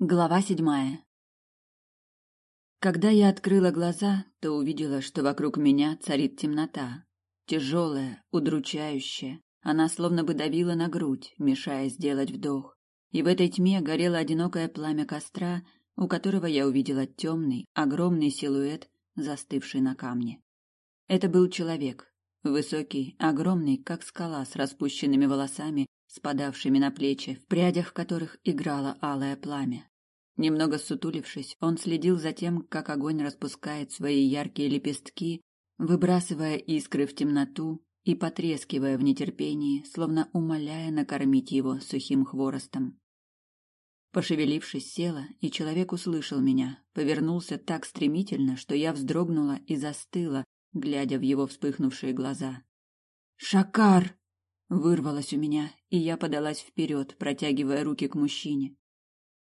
Глава седьмая. Когда я открыла глаза, то увидела, что вокруг меня царит темнота. Тяжелая, удручающая. Она словно бы давила на грудь, мешая сделать вдох. И в этой тьме горело одинокое пламя костра, у которого я увидела темный, огромный силуэт, застывший на камне. Это был человек. Высокий, огромный, как скала, с распущенными волосами, спадавшими на плечи, в прядях которых играло алое пламя. Немного сутулившись, он следил за тем, как огонь распускает свои яркие лепестки, выбрасывая искры в темноту и потрескивая в нетерпении, словно умоляя накормить его сухим хворостом. Пошевелившись, села, и человек услышал меня, повернулся так стремительно, что я вздрогнула и застыла, глядя в его вспыхнувшие глаза. «Шакар!» — вырвалось у меня, и я подалась вперед, протягивая руки к мужчине.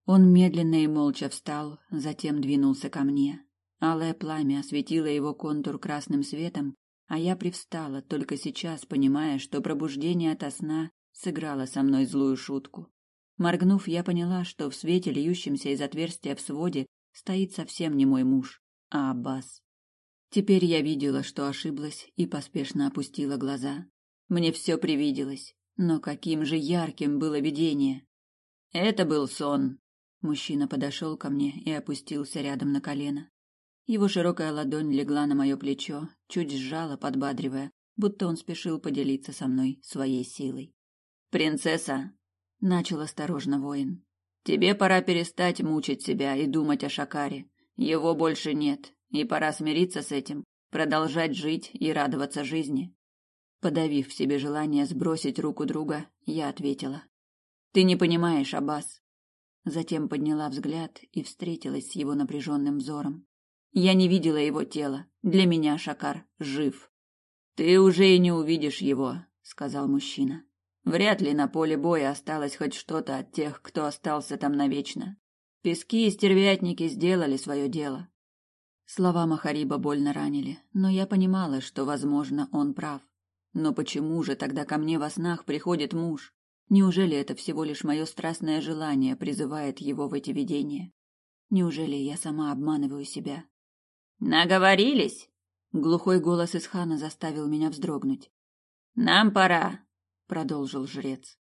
Он медленно и молча встал, затем двинулся ко мне. Алое пламя осветило его контур красным светом, а я привстала, только сейчас понимая, что пробуждение ото сна сыграло со мной злую шутку. Моргнув, я поняла, что в свете, льющемся из отверстия в своде, стоит совсем не мой муж, а Аббас. Теперь я видела, что ошиблась, и поспешно опустила глаза. Мне все привиделось, но каким же ярким было видение! Это был сон, Мужчина подошел ко мне и опустился рядом на колено. Его широкая ладонь легла на мое плечо, чуть сжала, подбадривая, будто он спешил поделиться со мной своей силой. «Принцесса!» — начал осторожно воин. «Тебе пора перестать мучить себя и думать о Шакаре. Его больше нет, и пора смириться с этим, продолжать жить и радоваться жизни». Подавив в себе желание сбросить руку друга, я ответила. «Ты не понимаешь, Аббас. Затем подняла взгляд и встретилась с его напряженным взором. Я не видела его тела. Для меня Шакар жив. Ты уже и не увидишь его, сказал мужчина. Вряд ли на поле боя осталось хоть что-то от тех, кто остался там навечно. Пески и стервятники сделали свое дело. Слова Махариба больно ранили, но я понимала, что, возможно, он прав. Но почему же тогда ко мне во снах приходит муж? Неужели это всего лишь мое страстное желание призывает его в эти видения? Неужели я сама обманываю себя? Наговорились? Глухой голос из хана заставил меня вздрогнуть. Нам пора, продолжил жрец.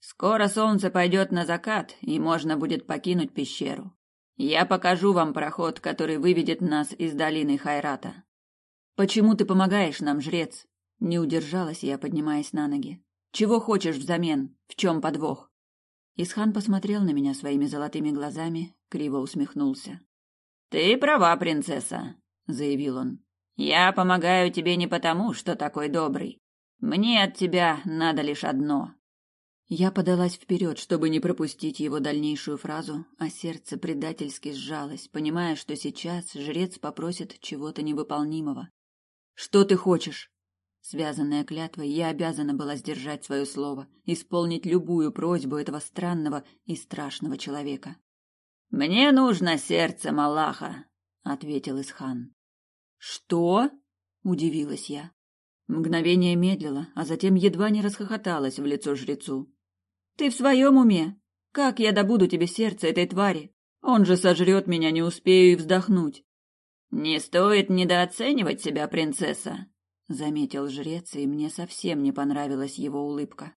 Скоро солнце пойдет на закат, и можно будет покинуть пещеру. Я покажу вам проход, который выведет нас из долины Хайрата. Почему ты помогаешь нам, жрец? Не удержалась я, поднимаясь на ноги. Чего хочешь взамен? В чем подвох? Исхан посмотрел на меня своими золотыми глазами, криво усмехнулся. Ты права, принцесса, заявил он. Я помогаю тебе не потому, что такой добрый. Мне от тебя надо лишь одно. Я подалась вперед, чтобы не пропустить его дальнейшую фразу, а сердце предательски сжалось, понимая, что сейчас жрец попросит чего-то невыполнимого. Что ты хочешь? Связанная клятвой, я обязана была сдержать свое слово, исполнить любую просьбу этого странного и страшного человека. Мне нужно сердце Малаха, ответил Исхан. Что? удивилась я. Мгновение медлила, а затем едва не расхохоталась в лицо жрецу. Ты в своем уме? Как я добуду тебе сердце этой твари? Он же сожрет меня, не успею и вздохнуть. Не стоит недооценивать себя, принцесса, заметил жрец, и мне совсем не понравилась его улыбка.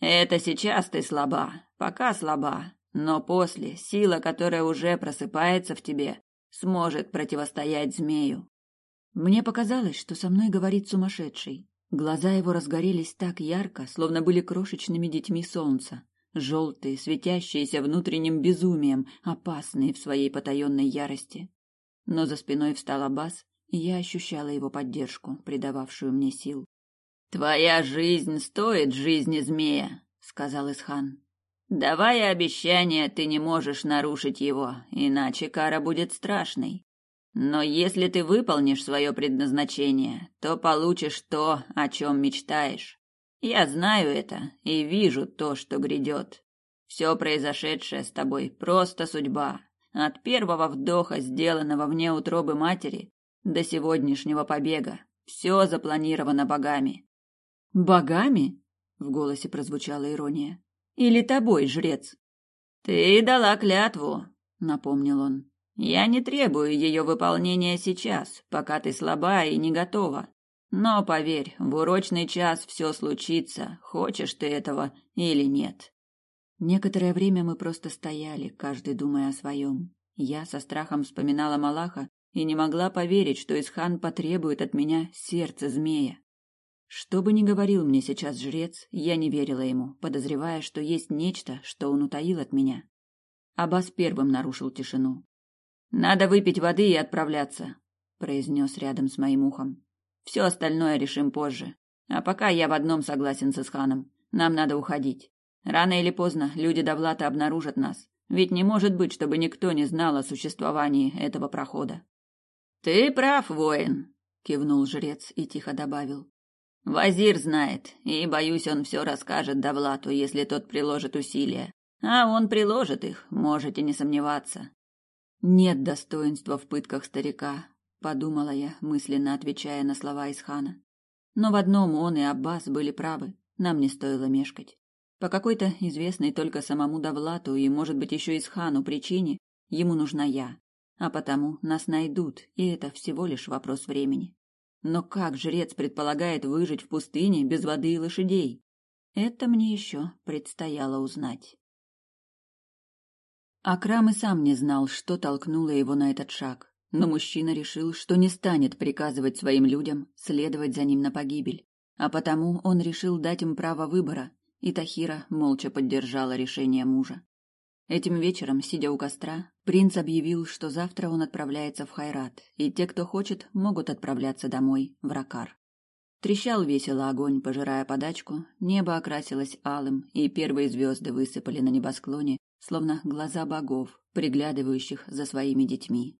Это сейчас ты слаба, пока слаба, но после сила, которая уже просыпается в тебе, сможет противостоять змею. Мне показалось, что со мной говорит сумасшедший. Глаза его разгорелись так ярко, словно были крошечными детьми солнца, желтые, светящиеся внутренним безумием, опасные в своей потаенной ярости. Но за спиной встал Аббас я ощущала его поддержку, придававшую мне сил. Твоя жизнь стоит жизни змея, сказал Исхан. Давая обещание, ты не можешь нарушить его, иначе кара будет страшной. Но если ты выполнишь свое предназначение, то получишь то, о чем мечтаешь. Я знаю это и вижу то, что грядет. Все произошедшее с тобой просто судьба. От первого вдоха, сделанного вне утробы матери, до сегодняшнего побега. Все запланировано богами. Богами? В голосе прозвучала ирония. Или тобой, жрец? Ты дала клятву, напомнил он. Я не требую ее выполнения сейчас, пока ты слаба и не готова. Но поверь, в урочный час все случится, хочешь ты этого или нет. Некоторое время мы просто стояли, каждый думая о своем. Я со страхом вспоминала Малаха и не могла поверить, что Исхан потребует от меня сердце змея. Что бы ни говорил мне сейчас жрец, я не верила ему, подозревая, что есть нечто, что он утаил от меня. Абас первым нарушил тишину. Надо выпить воды и отправляться, произнес рядом с моим ухом. Все остальное решим позже. А пока я в одном согласен с Исханом. Нам надо уходить. Рано или поздно люди Давлата обнаружат нас. Ведь не может быть, чтобы никто не знал о существовании этого прохода. Ты прав, воин, кивнул жрец и тихо добавил. Вазир знает, и боюсь, он все расскажет Давлату, если тот приложит усилия. А он приложит их, можете не сомневаться. Нет достоинства в пытках старика, подумала я, мысленно отвечая на слова Исхана. Но в одном он и Аббас были правы. Нам не стоило мешкать. По какой-то известной только самому Давлату и, может быть, еще Исхану причине ему нужна я. А потому нас найдут, и это всего лишь вопрос времени. Но как жрец предполагает выжить в пустыне без воды и лошадей? Это мне еще предстояло узнать. Акрам и сам не знал, что толкнуло его на этот шаг, но мужчина решил, что не станет приказывать своим людям следовать за ним на погибель, а потому он решил дать им право выбора, и Тахира молча поддержала решение мужа. Этим вечером, сидя у костра, принц объявил, что завтра он отправляется в Хайрат, и те, кто хочет, могут отправляться домой, в Ракар. Трещал весело огонь, пожирая подачку, небо окрасилось алым, и первые звезды высыпали на небосклоне, словно глаза богов, приглядывающих за своими детьми.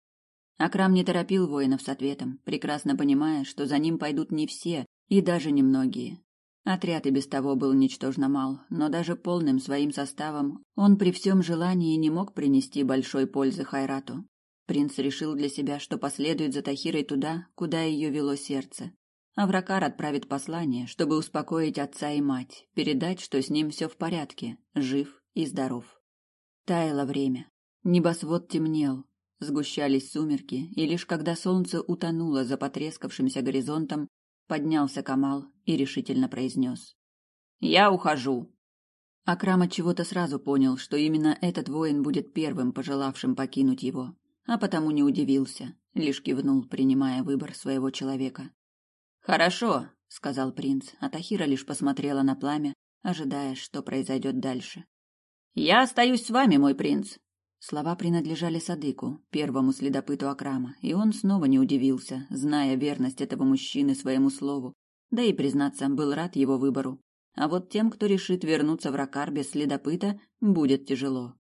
Акрам не торопил воинов с ответом, прекрасно понимая, что за ним пойдут не все и даже не многие. Отряд и без того был ничтожно мал, но даже полным своим составом он при всем желании не мог принести большой пользы Хайрату. Принц решил для себя, что последует за Тахирой туда, куда ее вело сердце. Авракар отправит послание, чтобы успокоить отца и мать, передать, что с ним все в порядке, жив и здоров. Таяло время. Небосвод темнел, сгущались сумерки, и лишь когда солнце утонуло за потрескавшимся горизонтом, поднялся Камал и решительно произнес. «Я ухожу!» Акрам от чего-то сразу понял, что именно этот воин будет первым пожелавшим покинуть его, а потому не удивился, лишь кивнул, принимая выбор своего человека. «Хорошо», — сказал принц, а Тахира лишь посмотрела на пламя, ожидая, что произойдет дальше. Я остаюсь с вами, мой принц. Слова принадлежали Садыку, первому следопыту Акрама, и он снова не удивился, зная верность этого мужчины своему слову. Да и признаться, был рад его выбору. А вот тем, кто решит вернуться в Ракар без следопыта, будет тяжело.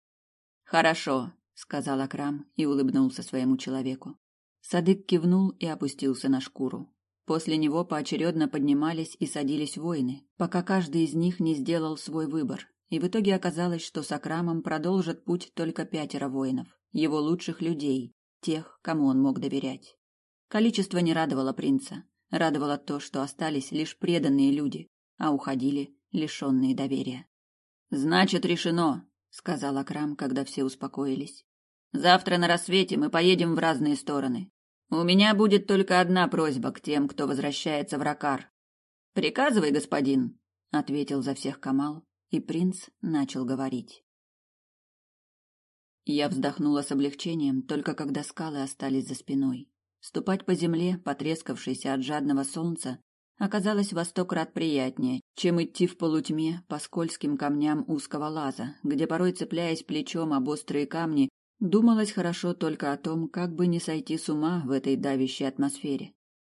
Хорошо, сказал Акрам и улыбнулся своему человеку. Садык кивнул и опустился на шкуру. После него поочередно поднимались и садились воины, пока каждый из них не сделал свой выбор, и в итоге оказалось, что с Акрамом продолжат путь только пятеро воинов, его лучших людей, тех, кому он мог доверять. Количество не радовало принца, радовало то, что остались лишь преданные люди, а уходили лишенные доверия. Значит, решено, сказал Акрам, когда все успокоились. Завтра на рассвете мы поедем в разные стороны. У меня будет только одна просьба к тем, кто возвращается в Ракар. Приказывай, господин, ответил за всех Камал и принц начал говорить. Я вздохнула с облегчением, только когда скалы остались за спиной. Ступать по земле, потрескавшейся от жадного солнца, оказалось во сто крат приятнее, чем идти в полутьме по скользким камням узкого лаза, где порой цепляясь плечом об острые камни, думалось хорошо только о том, как бы не сойти с ума в этой давящей атмосфере.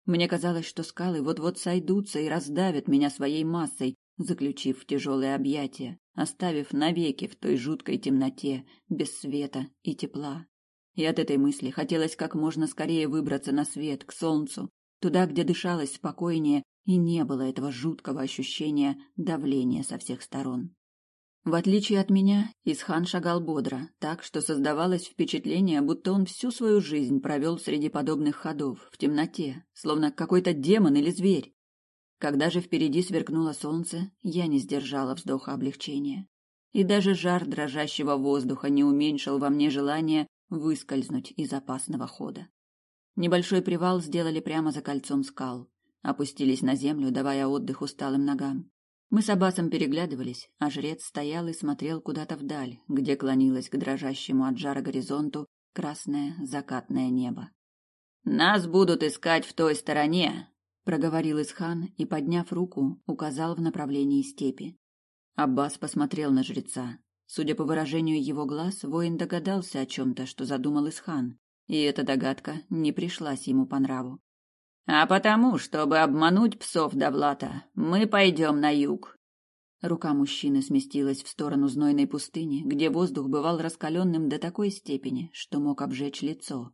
Мне казалось, что скалы вот-вот сойдутся и раздавят меня своей массой, заключив в тяжелые объятия, оставив навеки в той жуткой темноте, без света и тепла. И от этой мысли хотелось как можно скорее выбраться на свет, к солнцу, туда, где дышалось спокойнее и не было этого жуткого ощущения давления со всех сторон. В отличие от меня, Исхан шагал бодро, так что создавалось впечатление, будто он всю свою жизнь провел среди подобных ходов, в темноте, словно какой-то демон или зверь. Когда же впереди сверкнуло солнце, я не сдержала вздоха облегчения. И даже жар дрожащего воздуха не уменьшил во мне желание выскользнуть из опасного хода. Небольшой привал сделали прямо за кольцом скал, опустились на землю, давая отдых усталым ногам. Мы с Абасом переглядывались, а жрец стоял и смотрел куда-то вдаль, где клонилось к дрожащему от жара горизонту красное закатное небо. Нас будут искать в той стороне, проговорил Исхан и, подняв руку, указал в направлении степи. Аббас посмотрел на жреца. Судя по выражению его глаз, воин догадался о чем-то, что задумал Исхан, и эта догадка не пришлась ему по нраву. А потому, чтобы обмануть псов Давлата, мы пойдем на юг. Рука мужчины сместилась в сторону знойной пустыни, где воздух бывал раскаленным до такой степени, что мог обжечь лицо.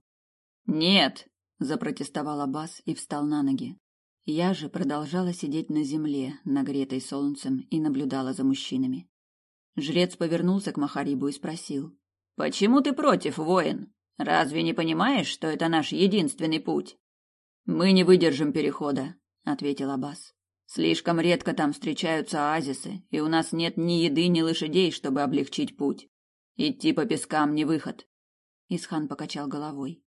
Нет, запротестовал Аббас и встал на ноги. Я же продолжала сидеть на земле, нагретой солнцем, и наблюдала за мужчинами. Жрец повернулся к Махарибу и спросил: "Почему ты против, воин? Разве не понимаешь, что это наш единственный путь?" "Мы не выдержим перехода", ответил Аббас. "Слишком редко там встречаются оазисы, и у нас нет ни еды, ни лошадей, чтобы облегчить путь. Идти по пескам не выход". Исхан покачал головой.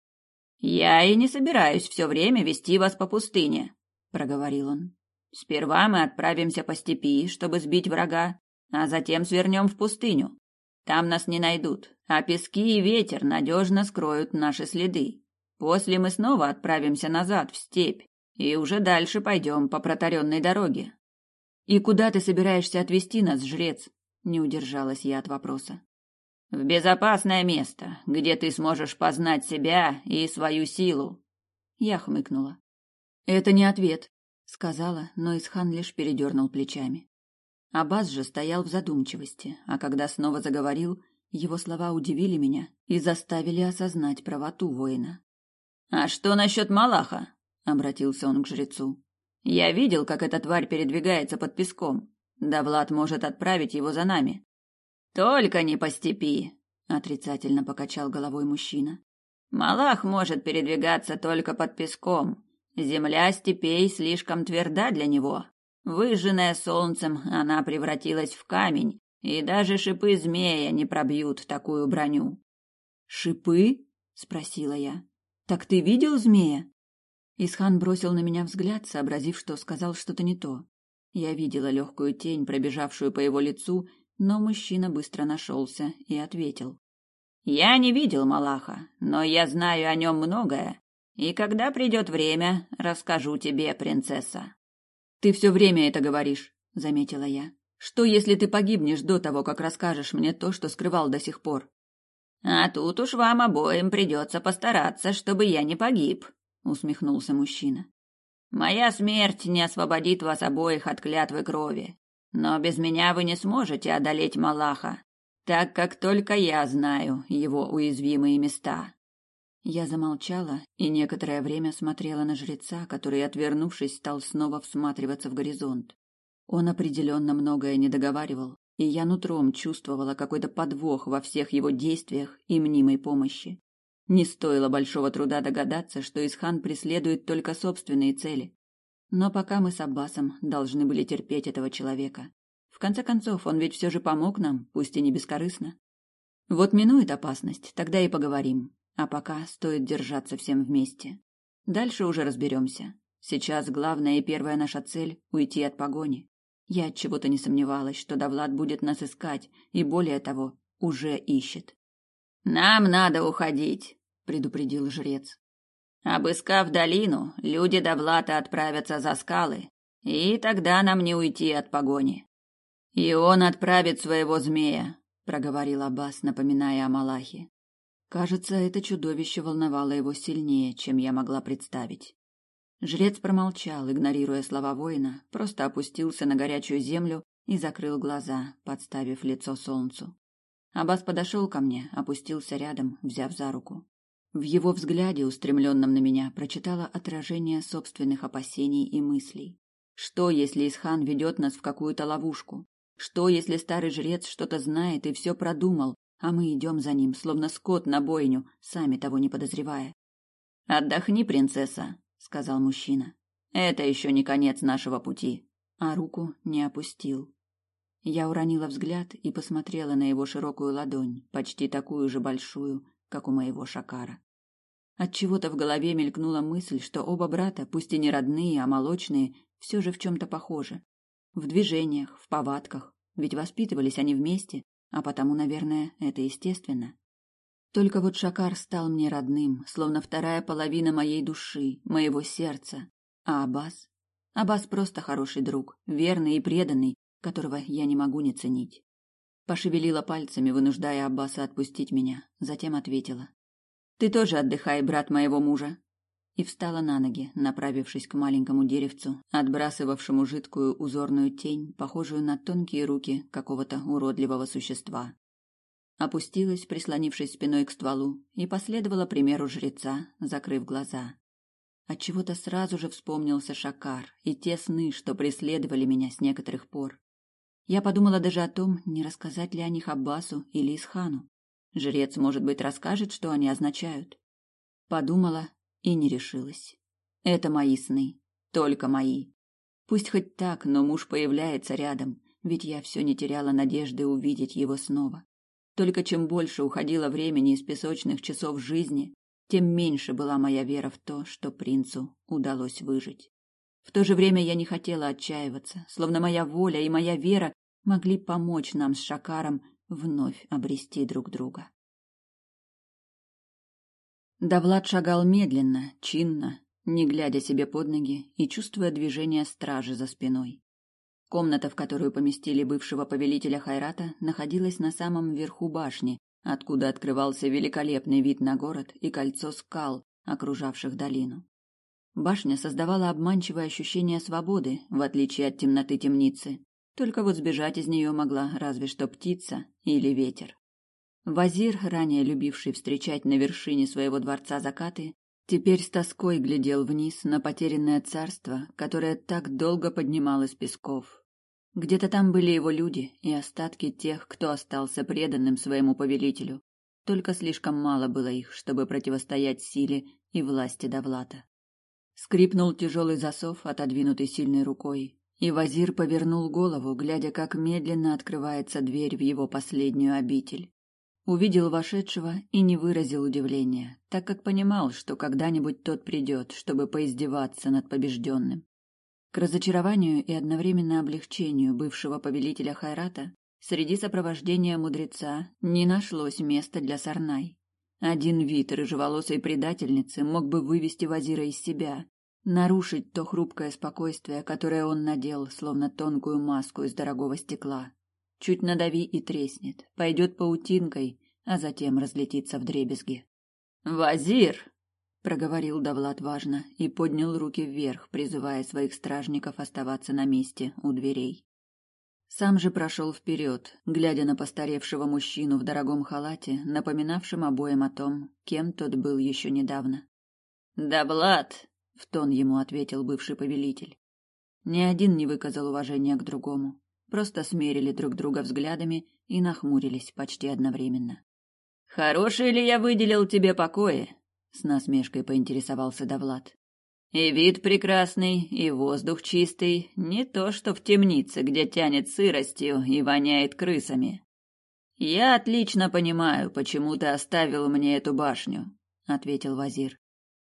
Я и не собираюсь все время вести вас по пустыне проговорил он. Сперва мы отправимся по степи, чтобы сбить врага, а затем свернем в пустыню. Там нас не найдут, а пески и ветер надежно скроют наши следы. После мы снова отправимся назад в степь и уже дальше пойдем по протаренной дороге. И куда ты собираешься отвезти нас, жрец? Не удержалась я от вопроса. В безопасное место, где ты сможешь познать себя и свою силу. Я хмыкнула. Это не ответ, сказала, но Исхан лишь передернул плечами. Абаз же стоял в задумчивости, а когда снова заговорил, его слова удивили меня и заставили осознать правоту воина. А что насчет Малаха? обратился он к жрецу. Я видел, как эта тварь передвигается под песком. Да Влад может отправить его за нами. Только не по степи, отрицательно покачал головой мужчина. Малах может передвигаться только под песком, Земля степей слишком тверда для него. Выжженная солнцем, она превратилась в камень, и даже шипы змея не пробьют такую броню. Шипы? спросила я. Так ты видел змея? Исхан бросил на меня взгляд, сообразив, что сказал что-то не то. Я видела легкую тень, пробежавшую по его лицу, но мужчина быстро нашелся и ответил: "Я не видел Малаха, но я знаю о нем многое и когда придет время, расскажу тебе, принцесса. Ты все время это говоришь, заметила я. Что, если ты погибнешь до того, как расскажешь мне то, что скрывал до сих пор? А тут уж вам обоим придется постараться, чтобы я не погиб, усмехнулся мужчина. Моя смерть не освободит вас обоих от клятвы крови, но без меня вы не сможете одолеть Малаха, так как только я знаю его уязвимые места. Я замолчала и некоторое время смотрела на жреца, который, отвернувшись, стал снова всматриваться в горизонт. Он определенно многое не договаривал, и я нутром чувствовала какой-то подвох во всех его действиях и мнимой помощи. Не стоило большого труда догадаться, что Исхан преследует только собственные цели. Но пока мы с Аббасом должны были терпеть этого человека. В конце концов, он ведь все же помог нам, пусть и не бескорыстно. Вот минует опасность, тогда и поговорим, а пока стоит держаться всем вместе. Дальше уже разберемся. Сейчас главная и первая наша цель — уйти от погони. Я от чего-то не сомневалась, что Давлад будет нас искать, и более того, уже ищет. Нам надо уходить, предупредил жрец. Обыскав долину, люди Давлата отправятся за скалы, и тогда нам не уйти от погони. И он отправит своего змея, проговорил Аббас, напоминая о Малахе. Кажется, это чудовище волновало его сильнее, чем я могла представить. Жрец промолчал, игнорируя слова воина, просто опустился на горячую землю и закрыл глаза, подставив лицо солнцу. Абас подошел ко мне, опустился рядом, взяв за руку. В его взгляде, устремленном на меня, прочитала отражение собственных опасений и мыслей. Что, если Исхан ведет нас в какую-то ловушку? Что, если старый жрец что-то знает и все продумал, а мы идем за ним, словно скот на бойню, сами того не подозревая. «Отдохни, принцесса», — сказал мужчина. «Это еще не конец нашего пути». А руку не опустил. Я уронила взгляд и посмотрела на его широкую ладонь, почти такую же большую, как у моего Шакара. От чего-то в голове мелькнула мысль, что оба брата, пусть и не родные, а молочные, все же в чем то похожи. В движениях, в повадках, ведь воспитывались они вместе, а потому, наверное, это естественно. Только вот Шакар стал мне родным, словно вторая половина моей души, моего сердца. А Аббас? Аббас просто хороший друг, верный и преданный, которого я не могу не ценить. Пошевелила пальцами, вынуждая Аббаса отпустить меня, затем ответила. «Ты тоже отдыхай, брат моего мужа!» И встала на ноги, направившись к маленькому деревцу, отбрасывавшему жидкую узорную тень, похожую на тонкие руки какого-то уродливого существа. Опустилась, прислонившись спиной к стволу, и последовала примеру жреца, закрыв глаза. Отчего-то сразу же вспомнился Шакар и те сны, что преследовали меня с некоторых пор. Я подумала даже о том, не рассказать ли о них Аббасу или Исхану. Жрец, может быть, расскажет, что они означают. Подумала и не решилась. Это мои сны, только мои. Пусть хоть так, но муж появляется рядом, ведь я все не теряла надежды увидеть его снова. Только чем больше уходило времени из песочных часов жизни, тем меньше была моя вера в то, что принцу удалось выжить. В то же время я не хотела отчаиваться, словно моя воля и моя вера могли помочь нам с Шакаром вновь обрести друг друга. Давлад шагал медленно, чинно, не глядя себе под ноги и чувствуя движение стражи за спиной. Комната, в которую поместили бывшего повелителя Хайрата, находилась на самом верху башни, откуда открывался великолепный вид на город и кольцо скал, окружавших долину. Башня создавала обманчивое ощущение свободы, в отличие от темноты темницы. Только вот сбежать из нее могла разве что птица или ветер. Вазир, ранее любивший встречать на вершине своего дворца закаты, теперь с тоской глядел вниз на потерянное царство, которое так долго поднималось песков, где-то там были его люди и остатки тех, кто остался преданным своему повелителю. Только слишком мало было их, чтобы противостоять силе и власти Давлата. Скрипнул тяжелый засов, отодвинутый сильной рукой, и Вазир повернул голову, глядя, как медленно открывается дверь в его последнюю обитель. Увидел вошедшего и не выразил удивления, так как понимал, что когда-нибудь тот придет, чтобы поиздеваться над побежденным. К разочарованию и одновременно облегчению бывшего повелителя Хайрата среди сопровождения мудреца не нашлось места для Сарнай. Один вид рыжеволосой предательницы мог бы вывести Вазира из себя, нарушить то хрупкое спокойствие, которое он надел, словно тонкую маску из дорогого стекла. Чуть надави и треснет, пойдет паутинкой, а затем разлетится в дребезги. «Вазир!» проговорил Давлат важно и поднял руки вверх, призывая своих стражников оставаться на месте у дверей. Сам же прошел вперед, глядя на постаревшего мужчину в дорогом халате, напоминавшем обоим о том, кем тот был еще недавно. «Давлат!» — в тон ему ответил бывший повелитель. Ни один не выказал уважения к другому, просто смерили друг друга взглядами и нахмурились почти одновременно. «Хорошие ли я выделил тебе покои?» с насмешкой поинтересовался Давлат. И вид прекрасный, и воздух чистый, не то что в темнице, где тянет сыростью и воняет крысами. Я отлично понимаю, почему ты оставил мне эту башню, ответил вазир.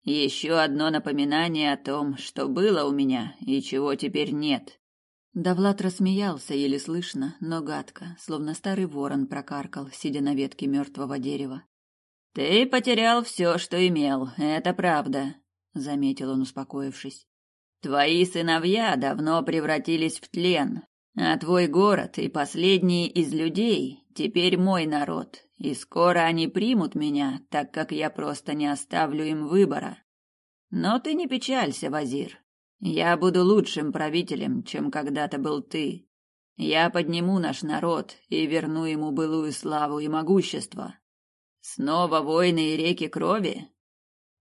Еще одно напоминание о том, что было у меня и чего теперь нет. Давлат рассмеялся еле слышно, но гадко, словно старый ворон прокаркал, сидя на ветке мертвого дерева. Ты потерял все, что имел, это правда, заметил он, успокоившись. Твои сыновья давно превратились в тлен, а твой город и последние из людей теперь мой народ, и скоро они примут меня, так как я просто не оставлю им выбора. Но ты не печалься, Вазир. Я буду лучшим правителем, чем когда-то был ты. Я подниму наш народ и верну ему былую славу и могущество. Снова войны и реки крови?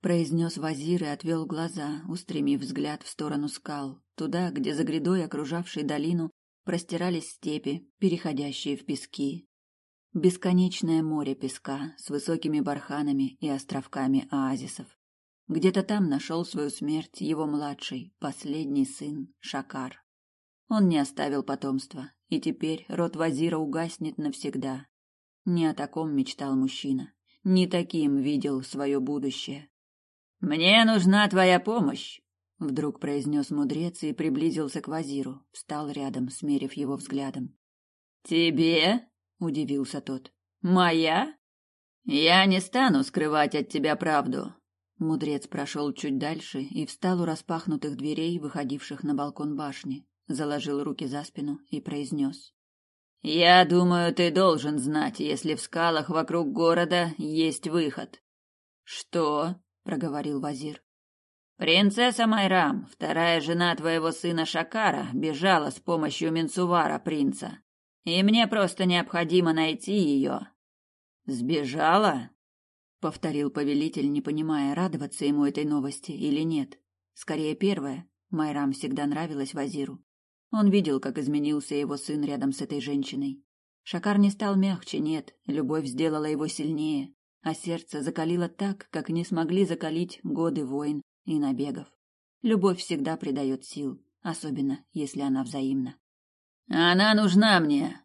произнес вазир и отвел глаза, устремив взгляд в сторону скал, туда, где за грядой, окружавшей долину, простирались степи, переходящие в пески. Бесконечное море песка с высокими барханами и островками оазисов. Где-то там нашел свою смерть его младший, последний сын Шакар. Он не оставил потомства, и теперь род Вазира угаснет навсегда, не о таком мечтал мужчина. не таким видел свое будущее. «Мне нужна твоя помощь», — вдруг произнес мудрец и приблизился к Вазиру, встал рядом, смерив его взглядом. «Тебе?» — удивился тот. «Моя? Я не стану скрывать от тебя правду». Мудрец прошел чуть дальше и встал у распахнутых дверей, выходивших на балкон башни, заложил руки за спину и произнес. «Я думаю, ты должен знать, если в скалах вокруг города есть выход». «Что?» проговорил вазир. Принцесса Майрам, вторая жена твоего сына Шакара, бежала с помощью Менсувара принца. И мне просто необходимо найти ее. Сбежала? Повторил повелитель, не понимая, радоваться ему этой новости или нет. Скорее первое. Майрам всегда нравилась вазиру. Он видел, как изменился его сын рядом с этой женщиной. Шакар не стал мягче, нет, любовь сделала его сильнее а сердце закалило так, как не смогли закалить годы войн и набегов. Любовь всегда придает сил, особенно если она взаимна. Она нужна мне.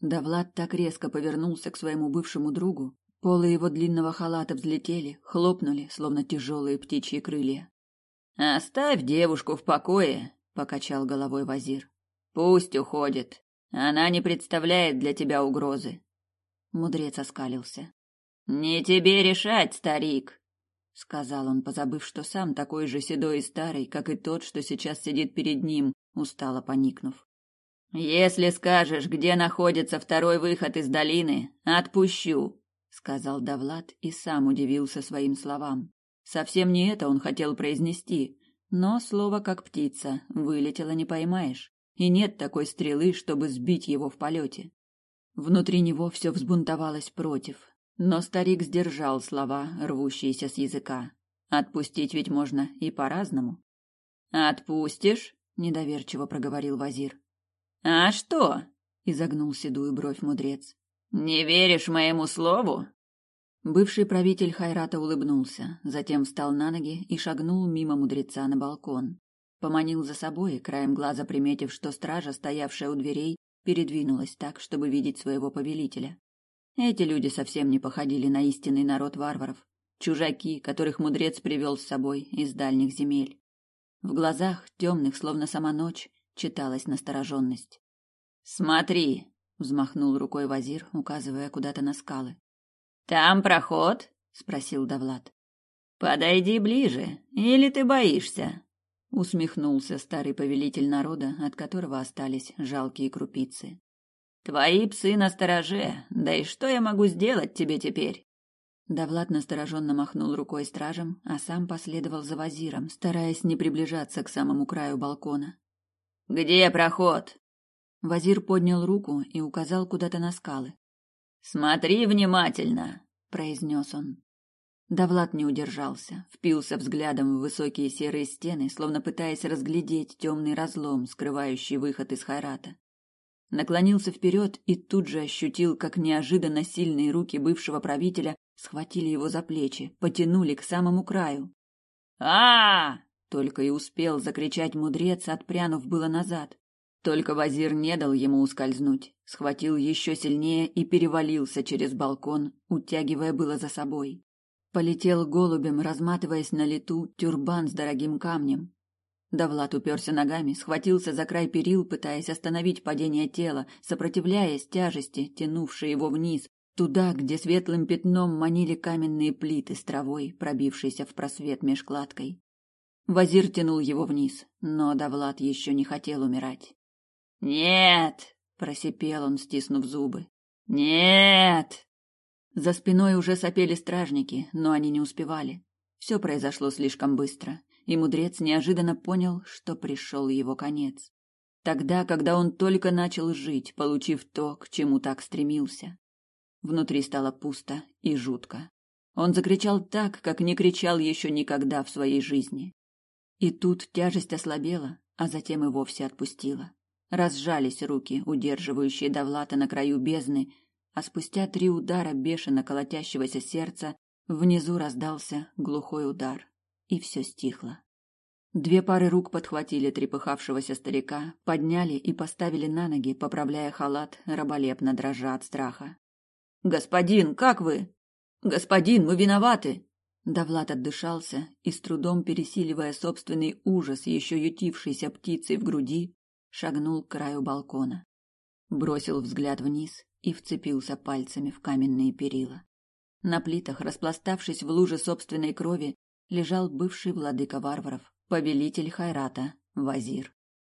Да Влад так резко повернулся к своему бывшему другу, полы его длинного халата взлетели, хлопнули, словно тяжелые птичьи крылья. Оставь девушку в покое, покачал головой Вазир. Пусть уходит. Она не представляет для тебя угрозы. Мудрец оскалился. Не тебе решать, старик, сказал он, позабыв, что сам такой же седой и старый, как и тот, что сейчас сидит перед ним, устало поникнув. Если скажешь, где находится второй выход из долины, отпущу, сказал Давлат и сам удивился своим словам. Совсем не это он хотел произнести, но слово как птица, вылетело не поймаешь, и нет такой стрелы, чтобы сбить его в полете. Внутри него все взбунтовалось против, но старик сдержал слова, рвущиеся с языка. Отпустить ведь можно и по-разному. Отпустишь? недоверчиво проговорил Вазир. А что? изогнул седую бровь мудрец. Не веришь моему слову? Бывший правитель Хайрата улыбнулся, затем встал на ноги и шагнул мимо мудреца на балкон. Поманил за собой, краем глаза приметив, что стража, стоявшая у дверей, передвинулась так, чтобы видеть своего повелителя. Эти люди совсем не походили на истинный народ варваров, чужаки, которых мудрец привел с собой из дальних земель. В глазах, темных, словно сама ночь, читалась настороженность. «Смотри!» — взмахнул рукой Вазир, указывая куда-то на скалы. «Там проход?» — спросил Давлат. «Подойди ближе, или ты боишься?» — усмехнулся старый повелитель народа, от которого остались жалкие крупицы. Твои псы на стороже, да и что я могу сделать тебе теперь? Давлат настороженно махнул рукой стражем, а сам последовал за вазиром, стараясь не приближаться к самому краю балкона. Где проход? Вазир поднял руку и указал куда-то на скалы. Смотри внимательно, произнес он. Давлат не удержался, впился взглядом в высокие серые стены, словно пытаясь разглядеть темный разлом, скрывающий выход из Хайрата наклонился вперед и тут же ощутил, как неожиданно сильные руки бывшего правителя схватили его за плечи, потянули к самому краю. а, Только и успел закричать мудрец, отпрянув было назад. Только вазир не дал ему ускользнуть, схватил еще сильнее и перевалился через балкон, утягивая было за собой. Полетел голубем, разматываясь на лету, тюрбан с дорогим камнем. Давлат уперся ногами, схватился за край перил, пытаясь остановить падение тела, сопротивляясь тяжести, тянувшей его вниз, туда, где светлым пятном манили каменные плиты с травой, пробившейся в просвет меж кладкой. Вазир тянул его вниз, но Давлат еще не хотел умирать. «Нет!» — просипел он, стиснув зубы. «Нет!» За спиной уже сопели стражники, но они не успевали. Все произошло слишком быстро и мудрец неожиданно понял, что пришел его конец. Тогда, когда он только начал жить, получив то, к чему так стремился. Внутри стало пусто и жутко. Он закричал так, как не кричал еще никогда в своей жизни. И тут тяжесть ослабела, а затем и вовсе отпустила. Разжались руки, удерживающие Давлата на краю бездны, а спустя три удара бешено колотящегося сердца внизу раздался глухой удар и все стихло. Две пары рук подхватили трепыхавшегося старика, подняли и поставили на ноги, поправляя халат, раболепно дрожа от страха. «Господин, как вы?» Господин, мы виноваты!» Давлат отдышался и, с трудом пересиливая собственный ужас, еще ютившейся птицей в груди, шагнул к краю балкона. Бросил взгляд вниз и вцепился пальцами в каменные перила. На плитах, распластавшись в луже собственной крови, лежал бывший владыка варваров, повелитель Хайрата, Вазир.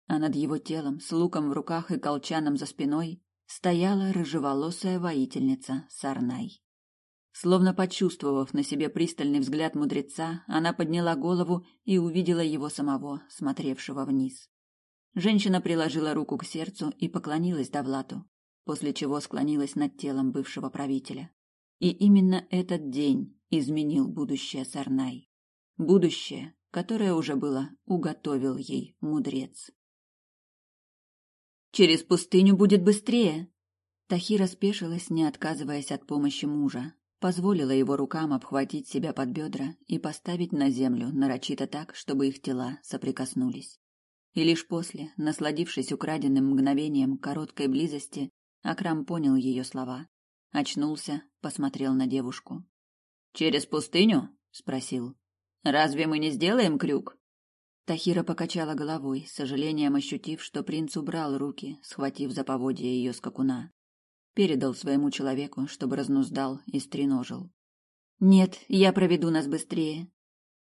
А над его телом, с луком в руках и колчаном за спиной, стояла рыжеволосая воительница Сарнай. Словно почувствовав на себе пристальный взгляд мудреца, она подняла голову и увидела его самого, смотревшего вниз. Женщина приложила руку к сердцу и поклонилась Давлату, после чего склонилась над телом бывшего правителя. И именно этот день изменил будущее Сарнай. Будущее, которое уже было уготовил ей мудрец. «Через пустыню будет быстрее!» Тахира спешилась, не отказываясь от помощи мужа, позволила его рукам обхватить себя под бедра и поставить на землю нарочито так, чтобы их тела соприкоснулись. И лишь после, насладившись украденным мгновением короткой близости, Акрам понял ее слова. Очнулся, посмотрел на девушку. «Через пустыню?» — спросил. «Разве мы не сделаем крюк?» Тахира покачала головой, с сожалением ощутив, что принц убрал руки, схватив за поводья ее скакуна. Передал своему человеку, чтобы разнуздал и стреножил. «Нет, я проведу нас быстрее».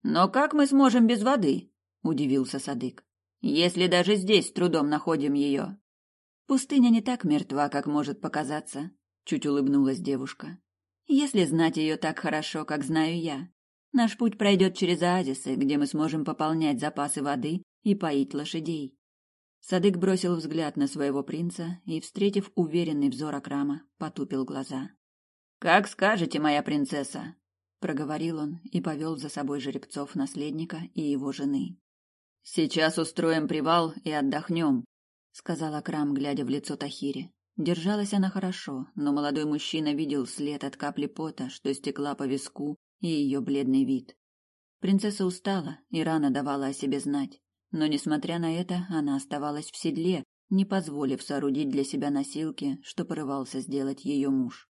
«Но как мы сможем без воды?» – удивился Садык. «Если даже здесь с трудом находим ее». «Пустыня не так мертва, как может показаться», – чуть улыбнулась девушка. «Если знать ее так хорошо, как знаю я, наш путь пройдет через оазисы, где мы сможем пополнять запасы воды и поить лошадей. Садык бросил взгляд на своего принца и, встретив уверенный взор Акрама, потупил глаза. «Как скажете, моя принцесса!» — проговорил он и повел за собой жеребцов наследника и его жены. «Сейчас устроим привал и отдохнем», — сказал Акрам, глядя в лицо Тахире. Держалась она хорошо, но молодой мужчина видел след от капли пота, что стекла по виску, и ее бледный вид. Принцесса устала и рано давала о себе знать. Но, несмотря на это, она оставалась в седле, не позволив соорудить для себя носилки, что порывался сделать ее муж.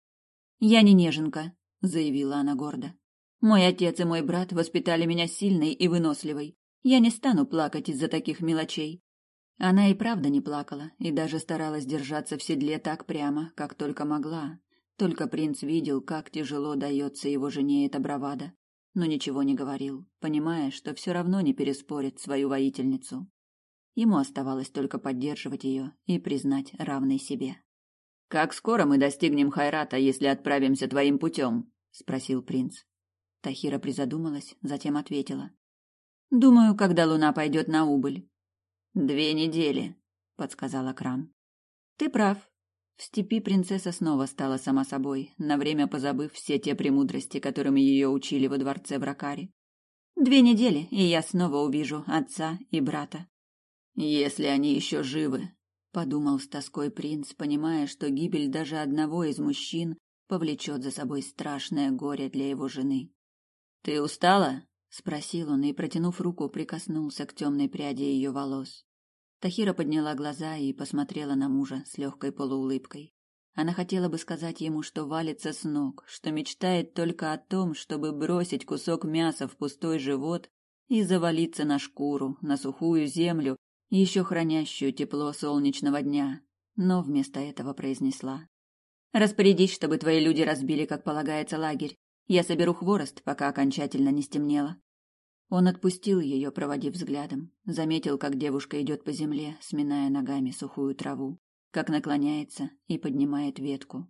«Я не неженка», — заявила она гордо. «Мой отец и мой брат воспитали меня сильной и выносливой. Я не стану плакать из-за таких мелочей». Она и правда не плакала, и даже старалась держаться в седле так прямо, как только могла. Только принц видел, как тяжело дается его жене эта бравада но ничего не говорил, понимая, что все равно не переспорит свою воительницу. Ему оставалось только поддерживать ее и признать равной себе. «Как скоро мы достигнем Хайрата, если отправимся твоим путем?» — спросил принц. Тахира призадумалась, затем ответила. «Думаю, когда луна пойдет на убыль». «Две недели», — подсказала Крам. «Ты прав. В степи принцесса снова стала сама собой, на время позабыв все те премудрости, которыми ее учили во дворце в Ракаре. Две недели, и я снова увижу отца и брата. Если они еще живы, подумал с тоской принц, понимая, что гибель даже одного из мужчин повлечет за собой страшное горе для его жены. Ты устала? Спросил он и, протянув руку, прикоснулся к темной пряди ее волос. Тахира подняла глаза и посмотрела на мужа с легкой полуулыбкой. Она хотела бы сказать ему, что валится с ног, что мечтает только о том, чтобы бросить кусок мяса в пустой живот и завалиться на шкуру, на сухую землю, еще хранящую тепло солнечного дня, но вместо этого произнесла: "Распорядись, чтобы твои люди разбили, как полагается, лагерь. Я соберу хворост, пока окончательно не стемнело. Он отпустил ее, проводив взглядом, заметил, как девушка идет по земле, сминая ногами сухую траву, как наклоняется и поднимает ветку.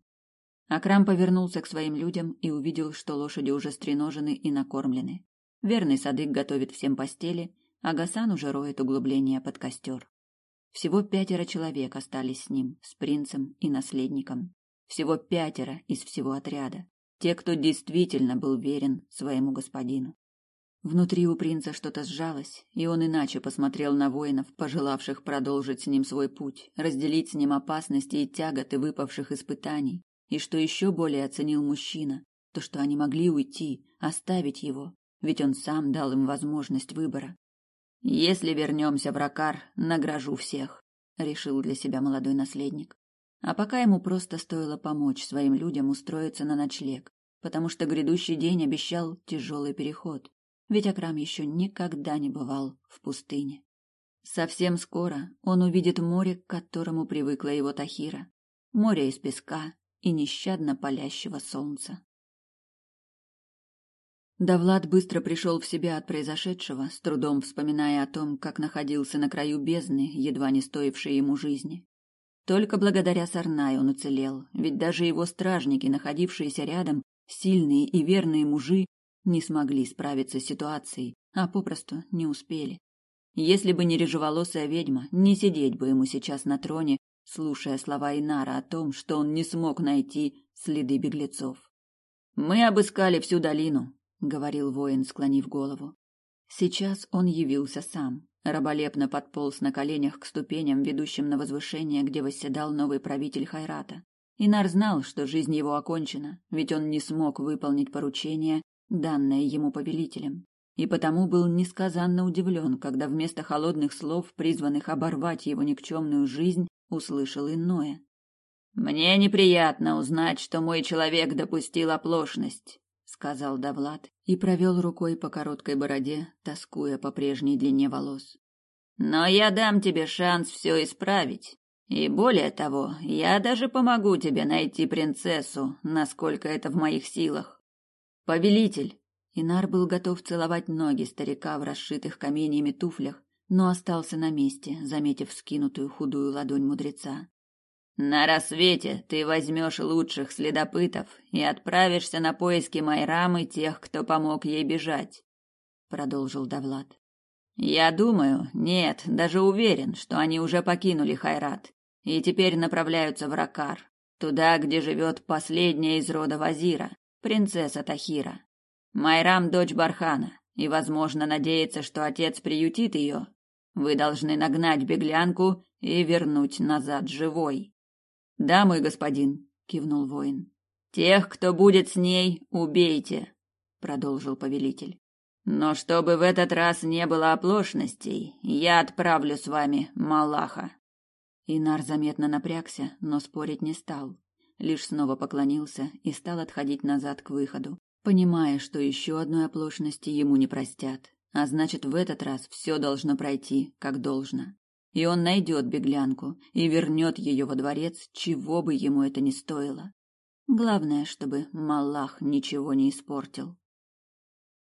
Акрам повернулся к своим людям и увидел, что лошади уже стреножены и накормлены. Верный садык готовит всем постели, а Гасан уже роет углубление под костер. Всего пятеро человек остались с ним, с принцем и наследником. Всего пятеро из всего отряда. Те, кто действительно был верен своему господину. Внутри у принца что-то сжалось, и он иначе посмотрел на воинов, пожелавших продолжить с ним свой путь, разделить с ним опасности и тяготы выпавших испытаний, и что еще более оценил мужчина, то, что они могли уйти, оставить его, ведь он сам дал им возможность выбора. Если вернемся в Ракар, награжу всех, решил для себя молодой наследник. А пока ему просто стоило помочь своим людям устроиться на ночлег, потому что грядущий день обещал тяжелый переход, ведь Акрам еще никогда не бывал в пустыне. Совсем скоро он увидит море, к которому привыкла его Тахира. Море из песка и нещадно палящего солнца. Давлад быстро пришел в себя от произошедшего, с трудом вспоминая о том, как находился на краю бездны, едва не стоившей ему жизни. Только благодаря Сарнай он уцелел, ведь даже его стражники, находившиеся рядом, сильные и верные мужи, не смогли справиться с ситуацией, а попросту не успели. Если бы не рыжеволосая ведьма, не сидеть бы ему сейчас на троне, слушая слова Инара о том, что он не смог найти следы беглецов. «Мы обыскали всю долину», — говорил воин, склонив голову. Сейчас он явился сам, раболепно подполз на коленях к ступеням, ведущим на возвышение, где восседал новый правитель Хайрата. Инар знал, что жизнь его окончена, ведь он не смог выполнить поручение, данное ему повелителем и потому был несказанно удивлен, когда вместо холодных слов, призванных оборвать его никчемную жизнь, услышал иное. «Мне неприятно узнать, что мой человек допустил оплошность», — сказал Давлад и провел рукой по короткой бороде, тоскуя по прежней длине волос. «Но я дам тебе шанс все исправить. И более того, я даже помогу тебе найти принцессу, насколько это в моих силах. Повелитель, Инар был готов целовать ноги старика в расшитых каменьями туфлях, но остался на месте, заметив скинутую худую ладонь мудреца. На рассвете ты возьмешь лучших следопытов и отправишься на поиски Майрамы тех, кто помог ей бежать, продолжил Давлад. Я думаю, нет, даже уверен, что они уже покинули Хайрат и теперь направляются в Ракар, туда, где живет последняя из рода Вазира, принцесса Тахира. Майрам дочь Бархана, и, возможно, надеется, что отец приютит ее. Вы должны нагнать беглянку и вернуть назад живой. Да, мой господин, кивнул воин. Тех, кто будет с ней, убейте, продолжил повелитель. Но чтобы в этот раз не было оплошностей, я отправлю с вами Малаха. Инар заметно напрягся, но спорить не стал, лишь снова поклонился и стал отходить назад к выходу, понимая, что еще одной оплошности ему не простят, а значит, в этот раз все должно пройти как должно. И он найдет беглянку и вернет ее во дворец, чего бы ему это ни стоило. Главное, чтобы Маллах ничего не испортил.